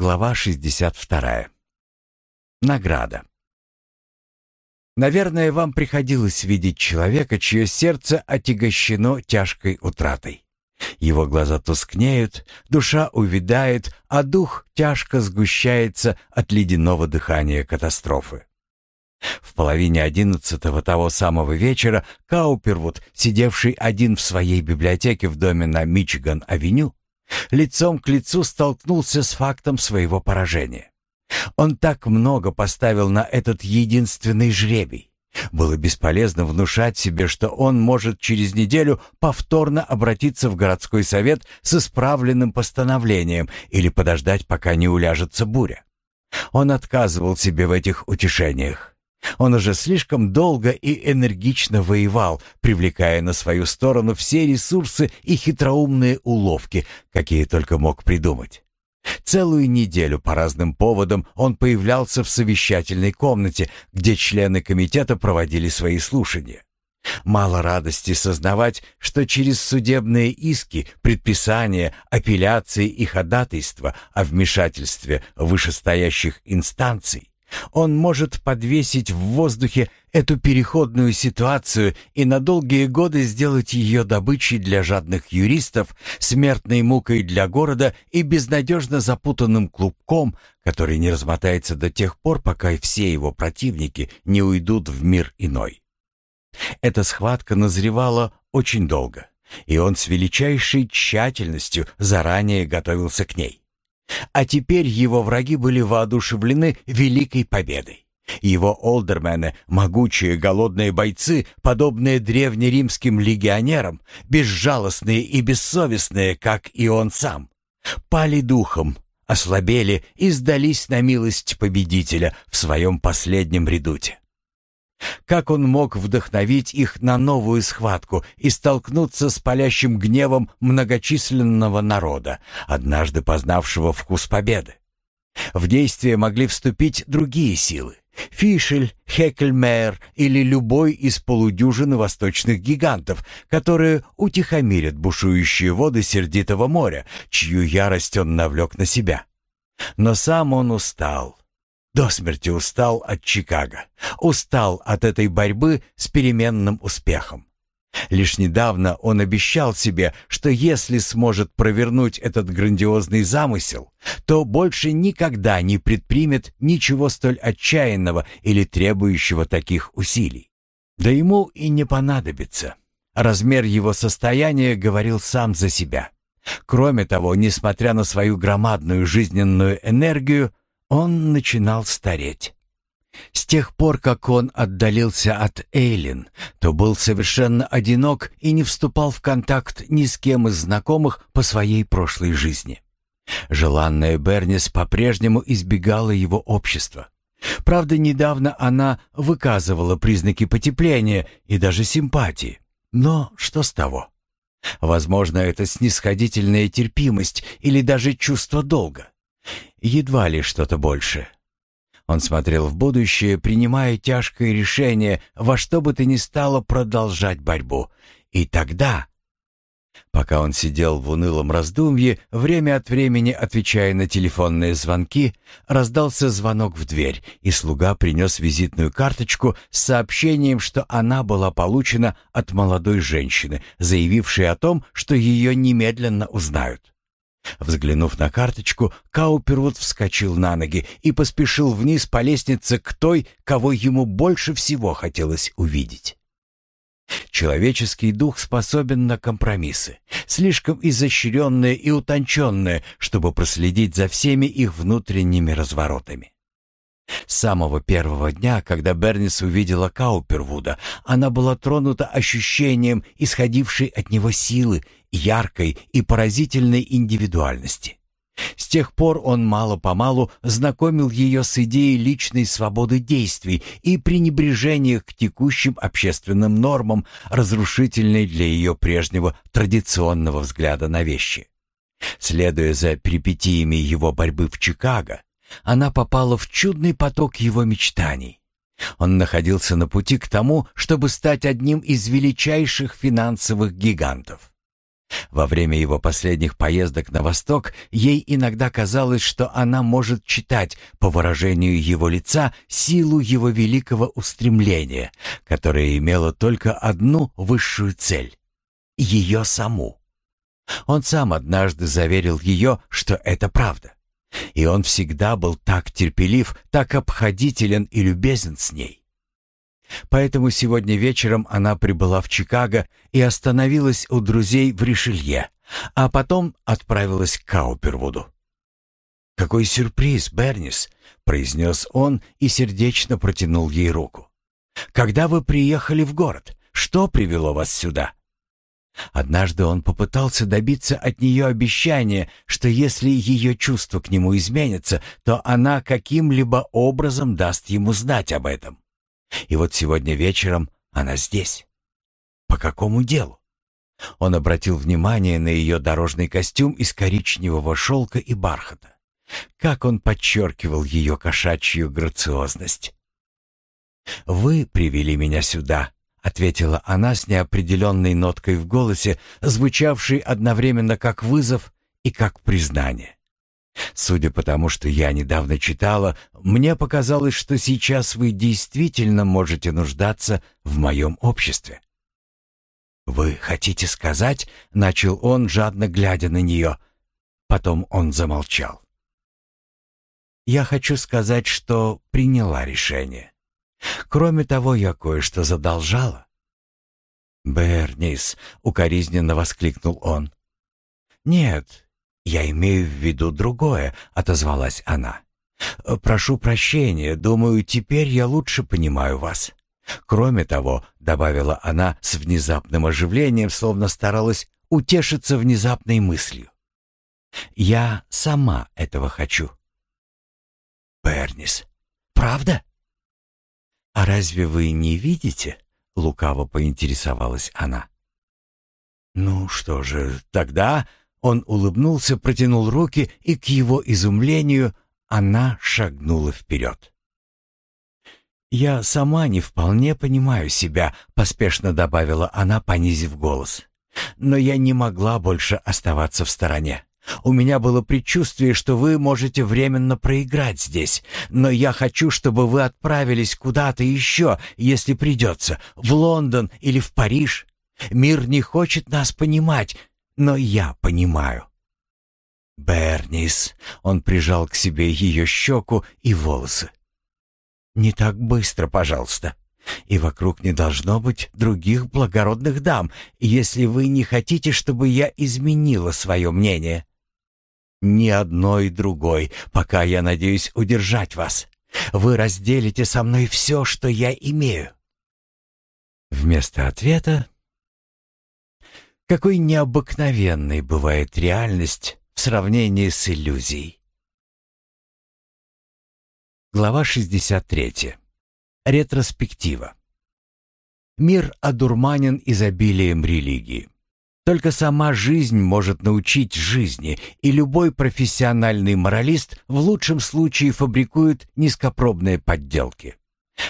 Глава 62. Награда. Наверное, вам приходилось видеть человека, чье сердце отягощено тяжкой утратой. Его глаза тускнеют, душа увядает, а дух тяжко сгущается от ледяного дыхания катастрофы. В половине одиннадцатого того самого вечера Каупервуд, сидевший один в своей библиотеке в доме на Мичиган-авеню, лицом к лицу столкнулся с фактом своего поражения. Он так много поставил на этот единственный жребий. Было бесполезно внушать себе, что он может через неделю повторно обратиться в городской совет с исправленным постановлением или подождать, пока не уляжется буря. Он отказывал себе в этих утешениях. Он уже слишком долго и энергично воевал, привлекая на свою сторону все ресурсы и хитроумные уловки, какие только мог придумать. Целую неделю по разным поводам он появлялся в совещательной комнате, где члены комитета проводили свои слушания. Мало радости сознавать, что через судебные иски, предписания, апелляции и ходатайства о вмешательстве вышестоящих инстанций он может подвесить в воздухе эту переходную ситуацию и на долгие годы сделать ее добычей для жадных юристов, смертной мукой для города и безнадежно запутанным клубком, который не размотается до тех пор, пока все его противники не уйдут в мир иной. Эта схватка назревала очень долго, и он с величайшей тщательностью заранее готовился к ней. А теперь его враги были воодушевлены великой победой. Его олдермены, могучие голодные бойцы, подобные древнеримским легионерам, безжалостные и бессовестные, как и он сам, пали духом, ослабели и сдались на милость победителя в своем последнем редуте. Как он мог вдохновить их на новую схватку и столкнуться с палящим гневом многочисленного народа, однажды познавшего вкус победы? В действие могли вступить другие силы. Фишель, Хекельмейер или любой из полудюжины восточных гигантов, которые утихомирят бушующие воды сердитого моря, чью ярость он навлек на себя. Но сам он устал, до смерти устал от Чикаго, устал от этой борьбы с переменным успехом. Лишь недавно он обещал себе, что если сможет провернуть этот грандиозный замысел, то больше никогда не предпримет ничего столь отчаянного или требующего таких усилий. Да ему и не понадобится. Размер его состояния говорил сам за себя. Кроме того, несмотря на свою громадную жизненную энергию, он начинал стареть. С тех пор, как он отдалился от Эйлин, то был совершенно одинок и не вступал в контакт ни с кем из знакомых по своей прошлой жизни. Желанная Бернис по-прежнему избегала его общества. Правда, недавно она выказывала признаки потепления и даже симпатии. Но что с того? Возможно, это снисходительная терпимость или даже чувство долга. Едва ли что-то больше. Он смотрел в будущее, принимая тяжкое решение во что бы то ни стало продолжать борьбу. И тогда... Пока он сидел в унылом раздумье, время от времени отвечая на телефонные звонки, раздался звонок в дверь, и слуга принес визитную карточку с сообщением, что она была получена от молодой женщины, заявившей о том, что ее немедленно узнают. Взглянув на карточку, Каупервуд вскочил на ноги и поспешил вниз по лестнице к той, кого ему больше всего хотелось увидеть. Человеческий дух способен на компромиссы, слишком изощренные и утонченные, чтобы проследить за всеми их внутренними разворотами. С самого первого дня, когда Бернис увидела Каупервуда, она была тронута ощущением исходившей от него силы, яркой и поразительной индивидуальности. С тех пор он мало-помалу знакомил ее с идеей личной свободы действий и пренебрежения к текущим общественным нормам, разрушительной для ее прежнего традиционного взгляда на вещи. Следуя за перипетиями его борьбы в Чикаго, она попала в чудный поток его мечтаний. Он находился на пути к тому, чтобы стать одним из величайших финансовых гигантов. Во время его последних поездок на восток ей иногда казалось, что она может читать по выражению его лица силу его великого устремления, которое имело только одну высшую цель — ее саму. Он сам однажды заверил ее, что это правда. И он всегда был так терпелив, так обходителен и любезен с ней. Поэтому сегодня вечером она прибыла в Чикаго и остановилась у друзей в Ришелье, а потом отправилась к Каупервуду. «Какой сюрприз, Бернис!» — произнес он и сердечно протянул ей руку. «Когда вы приехали в город? Что привело вас сюда?» Однажды он попытался добиться от нее обещания, что если ее чувства к нему изменятся, то она каким-либо образом даст ему знать об этом. И вот сегодня вечером она здесь. По какому делу? Он обратил внимание на ее дорожный костюм из коричневого шелка и бархата. Как он подчеркивал ее кошачью грациозность. «Вы привели меня сюда», — ответила она с неопределенной ноткой в голосе, звучавшей одновременно как вызов и как признание. Судя по тому, что я недавно читала, мне показалось, что сейчас вы действительно можете нуждаться в моем обществе. «Вы хотите сказать?» — начал он, жадно глядя на нее. Потом он замолчал. «Я хочу сказать, что приняла решение. Кроме того, я кое-что задолжала». «Бернис!» — укоризненно воскликнул он. «Нет, «Я имею в виду другое», — отозвалась она. «Прошу прощения, думаю, теперь я лучше понимаю вас. Кроме того», — добавила она с внезапным оживлением, словно старалась утешиться внезапной мыслью. «Я сама этого хочу». «Бернис, правда?» «А разве вы не видите?» — лукаво поинтересовалась она. «Ну что же, тогда...» Он улыбнулся, протянул руки, и к его изумлению она шагнула вперед. «Я сама не вполне понимаю себя», — поспешно добавила она, понизив голос. «Но я не могла больше оставаться в стороне. У меня было предчувствие, что вы можете временно проиграть здесь, но я хочу, чтобы вы отправились куда-то еще, если придется, в Лондон или в Париж. Мир не хочет нас понимать, но я понимаю. Бернис, он прижал к себе ее щеку и волосы. Не так быстро, пожалуйста. И вокруг не должно быть других благородных дам, если вы не хотите, чтобы я изменила свое мнение. Ни одной другой, пока я надеюсь удержать вас. Вы разделите со мной все, что я имею. Вместо ответа какой необыкновенной бывает реальность в сравнении с иллюзией. Глава 63. Ретроспектива. Мир одурманен изобилием религии. Только сама жизнь может научить жизни, и любой профессиональный моралист в лучшем случае фабрикует низкопробные подделки.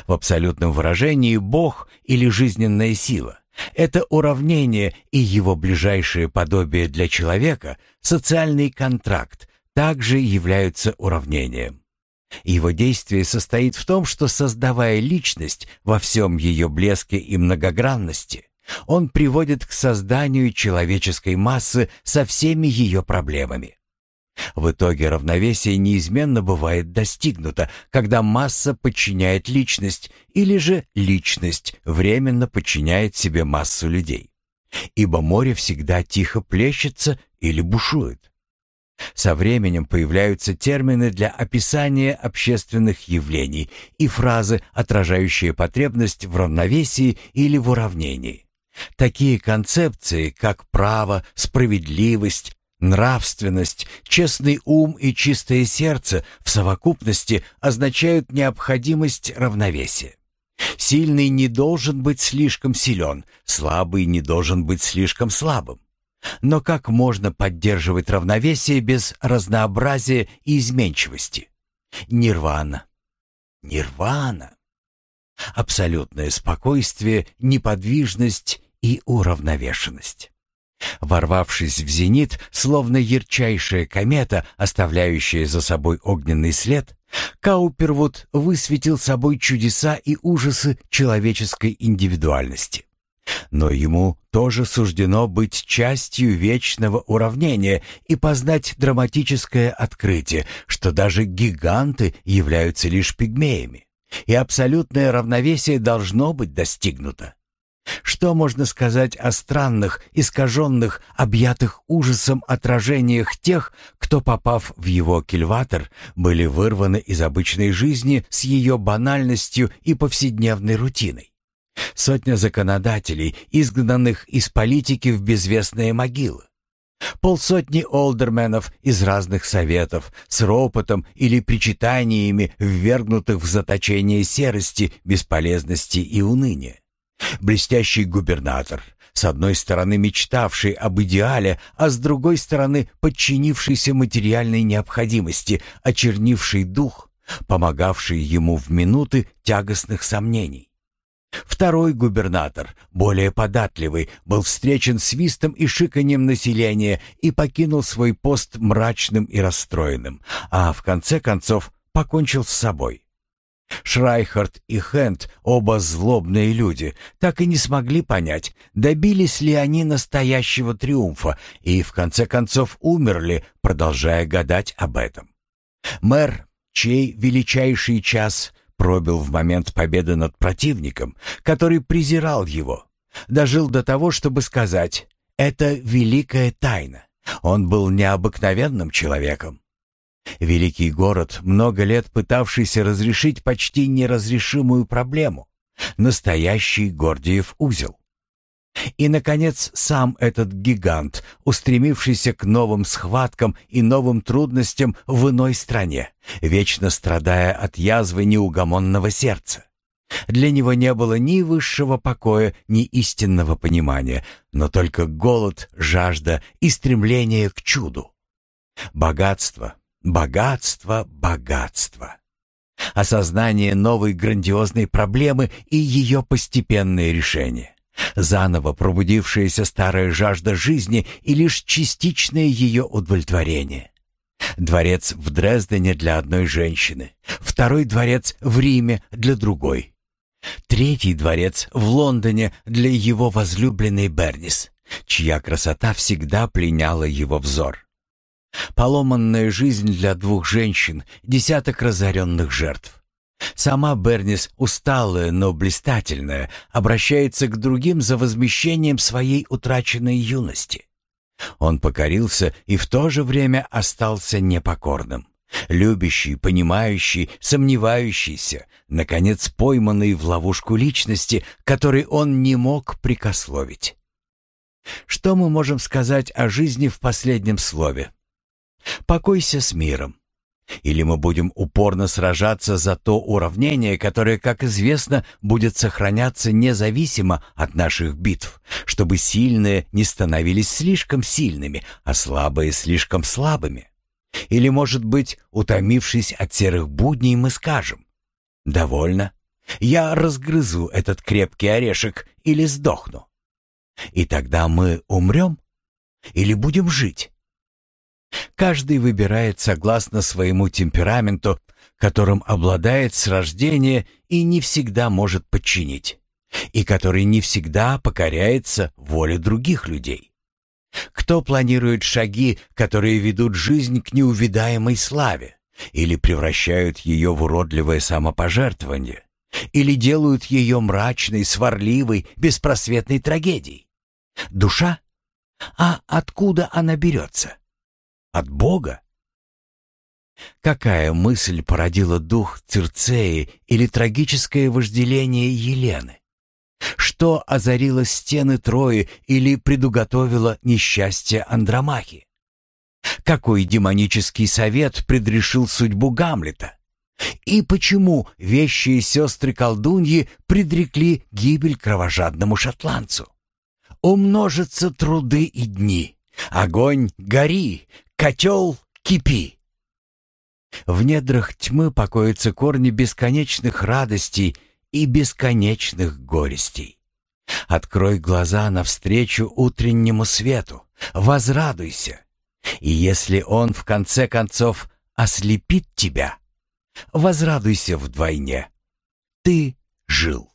В абсолютном выражении Бог или жизненная сила это уравнение и его ближайшее подобие для человека, социальный контракт, также являются уравнением. Его действие состоит в том, что создавая личность во всем ее блеске и многогранности, он приводит к созданию человеческой массы со всеми ее проблемами. В итоге равновесие неизменно бывает достигнуто, когда масса подчиняет личность или же личность временно подчиняет себе массу людей. Ибо море всегда тихо плещется или бушует. Со временем появляются термины для описания общественных явлений и фразы, отражающие потребность в равновесии или в уравнении. Такие концепции, как право, справедливость, Нравственность, честный ум и чистое сердце в совокупности означают необходимость равновесия. Сильный не должен быть слишком силен, слабый не должен быть слишком слабым. Но как можно поддерживать равновесие без разнообразия и изменчивости? Нирвана. Нирвана. Абсолютное спокойствие, неподвижность и уравновешенность. Ворвавшись в зенит, словно ярчайшая комета, оставляющая за собой огненный след, Каупервуд высветил собой чудеса и ужасы человеческой индивидуальности. Но ему тоже суждено быть частью вечного уравнения и познать драматическое открытие, что даже гиганты являются лишь пигмеями, и абсолютное равновесие должно быть достигнуто. Что можно сказать о странных, искаженных, объятых ужасом отражениях тех, кто, попав в его кильватор, были вырваны из обычной жизни с ее банальностью и повседневной рутиной? Сотня законодателей, изгнанных из политики в безвестные могилы. Полсотни олдерменов из разных советов с ропотом или причитаниями, ввергнутых в заточение серости, бесполезности и уныния. Блестящий губернатор, с одной стороны мечтавший об идеале, а с другой стороны подчинившийся материальной необходимости, очернивший дух, помогавший ему в минуты тягостных сомнений. Второй губернатор, более податливый, был встречен свистом и шиканьем населения и покинул свой пост мрачным и расстроенным, а в конце концов покончил с собой. Шрайхард и Хенд, оба злобные люди, так и не смогли понять, добились ли они настоящего триумфа и в конце концов умерли, продолжая гадать об этом. Мэр, чей величайший час пробил в момент победы над противником, который презирал его, дожил до того, чтобы сказать «это великая тайна». Он был необыкновенным человеком. Великий город, много лет пытавшийся разрешить почти неразрешимую проблему. Настоящий Гордиев узел. И, наконец, сам этот гигант, устремившийся к новым схваткам и новым трудностям в иной стране, вечно страдая от язвы неугомонного сердца. Для него не было ни высшего покоя, ни истинного понимания, но только голод, жажда и стремление к чуду. Богатство, богатство, богатство. Осознание новой грандиозной проблемы и ее постепенное решение. Заново пробудившаяся старая жажда жизни и лишь частичное ее удовлетворение. Дворец в Дрездене для одной женщины, второй дворец в Риме для другой. Третий дворец в Лондоне для его возлюбленной Бернис, чья красота всегда пленяла его взор. Поломанная жизнь для двух женщин, десяток разоренных жертв. Сама Бернис, усталая, но блистательная, обращается к другим за возмещением своей утраченной юности. Он покорился и в то же время остался непокорным. Любящий, понимающий, сомневающийся, наконец пойманный в ловушку личности, которой он не мог прикословить. Что мы можем сказать о жизни в последнем слове? Покойся с миром. Или мы будем упорно сражаться за то уравнение, которое, как известно, будет сохраняться независимо от наших битв, чтобы сильные не становились слишком сильными, а слабые слишком слабыми. Или, может быть, утомившись от серых будней, мы скажем «Довольно. Я разгрызу этот крепкий орешек или сдохну». И тогда мы умрем или будем жить? Каждый выбирает согласно своему темпераменту, которым обладает с рождения и не всегда может подчинить, и который не всегда покоряется воле других людей. Кто планирует шаги, которые ведут жизнь к неувидаемой славе, или превращают ее в уродливое самопожертвование, или делают ее мрачной, сварливой, беспросветной трагедией? Душа? А откуда она берется? От Бога? Какая мысль породила дух Цирцеи или трагическое вожделение Елены? Что озарило стены Трои или предуготовило несчастье Андромахи? Какой демонический совет предрешил судьбу Гамлета? И почему вещие сестры-колдуньи предрекли гибель кровожадному шотландцу? Умножатся труды и дни. Огонь, гори, Котел кипи. В недрах тьмы покоятся корни бесконечных радостей и бесконечных горестей. Открой глаза навстречу утреннему свету, возрадуйся. И если он в конце концов ослепит тебя, возрадуйся вдвойне. Ты жил.